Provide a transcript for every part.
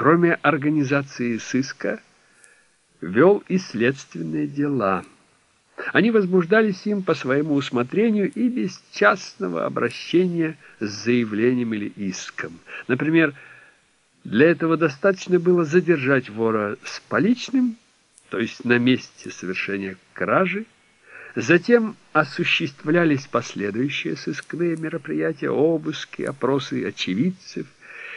кроме организации сыска, вел и следственные дела. Они возбуждались им по своему усмотрению и без частного обращения с заявлением или иском. Например, для этого достаточно было задержать вора с поличным, то есть на месте совершения кражи, Затем осуществлялись последующие сыскные мероприятия, обыски, опросы очевидцев,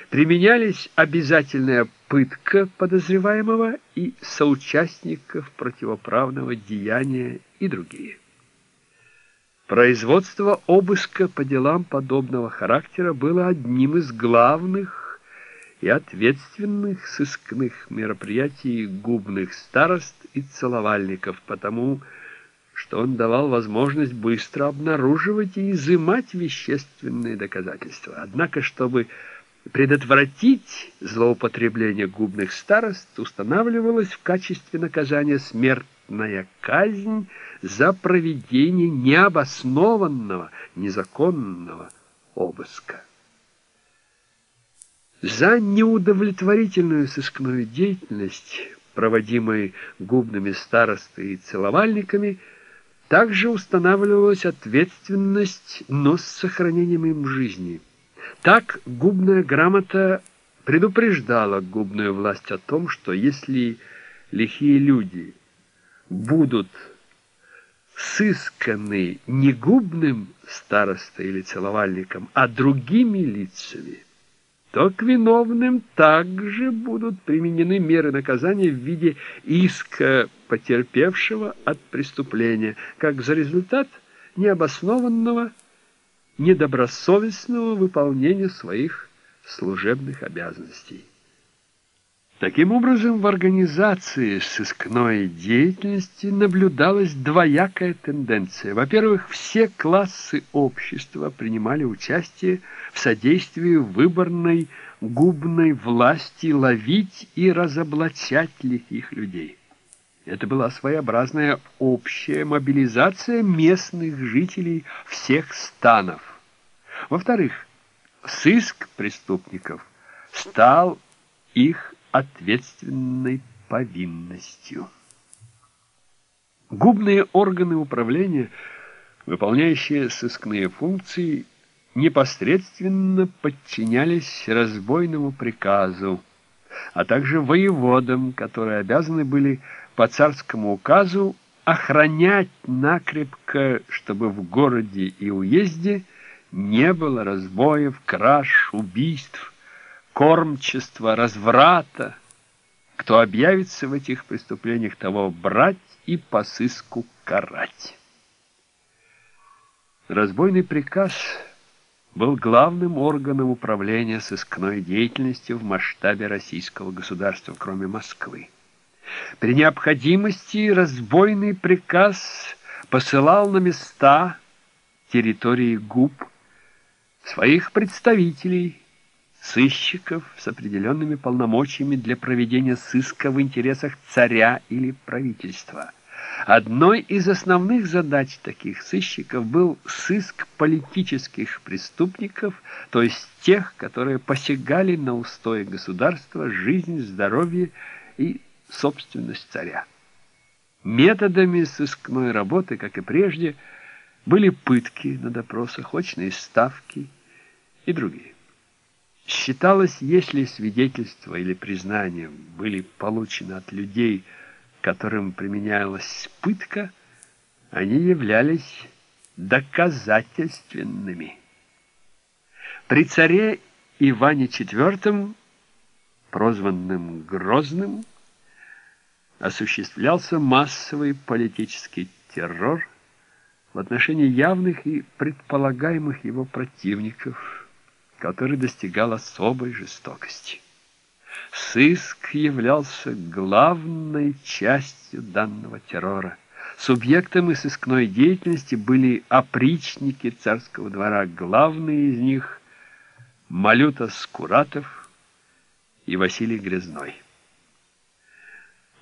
применялись обязательная пытка подозреваемого и соучастников противоправного деяния и другие. Производство обыска по делам подобного характера было одним из главных и ответственных сыскных мероприятий губных старост и целовальников, потому что он давал возможность быстро обнаруживать и изымать вещественные доказательства. Однако, чтобы предотвратить злоупотребление губных старост, устанавливалась в качестве наказания смертная казнь за проведение необоснованного, незаконного обыска. За неудовлетворительную сыскную деятельность, проводимой губными старостой и целовальниками, также устанавливалась ответственность, но с сохранением им жизни. Так губная грамота предупреждала губную власть о том, что если лихие люди будут сысканы не губным старостой или целовальником, а другими лицами, то к виновным также будут применены меры наказания в виде иска потерпевшего от преступления, как за результат необоснованного, недобросовестного выполнения своих служебных обязанностей. Таким образом, в организации сыскной деятельности наблюдалась двоякая тенденция. Во-первых, все классы общества принимали участие в содействии выборной губной власти ловить и разоблачать лихих людей. Это была своеобразная общая мобилизация местных жителей всех станов. Во-вторых, сыск преступников стал их ответственной повинностью. Губные органы управления, выполняющие сыскные функции, непосредственно подчинялись разбойному приказу, а также воеводам, которые обязаны были по царскому указу охранять накрепко, чтобы в городе и уезде не было разбоев, краж, убийств, кормчества, разврата. Кто объявится в этих преступлениях, того брать и по сыску карать. Разбойный приказ был главным органом управления сыскной деятельностью в масштабе российского государства, кроме Москвы. При необходимости разбойный приказ посылал на места территории губ своих представителей, сыщиков с определенными полномочиями для проведения сыска в интересах царя или правительства. Одной из основных задач таких сыщиков был сыск политических преступников, то есть тех, которые посягали на устои государства, жизнь, здоровье и собственность царя. Методами сыскной работы, как и прежде, были пытки на допросах, очные ставки и другие. Считалось, если свидетельства или признания были получены от людей, которым применялась пытка, они являлись доказательственными. При царе Иване IV, прозванным Грозным, осуществлялся массовый политический террор в отношении явных и предполагаемых его противников – который достигал особой жестокости. Сыск являлся главной частью данного террора. Субъектами сыскной деятельности были опричники царского двора, главные из них – Малюта Скуратов и Василий Грязной.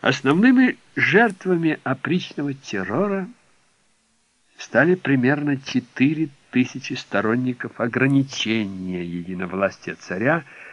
Основными жертвами опричного террора стали примерно 4 тысячи сторонников ограничения единовластия царя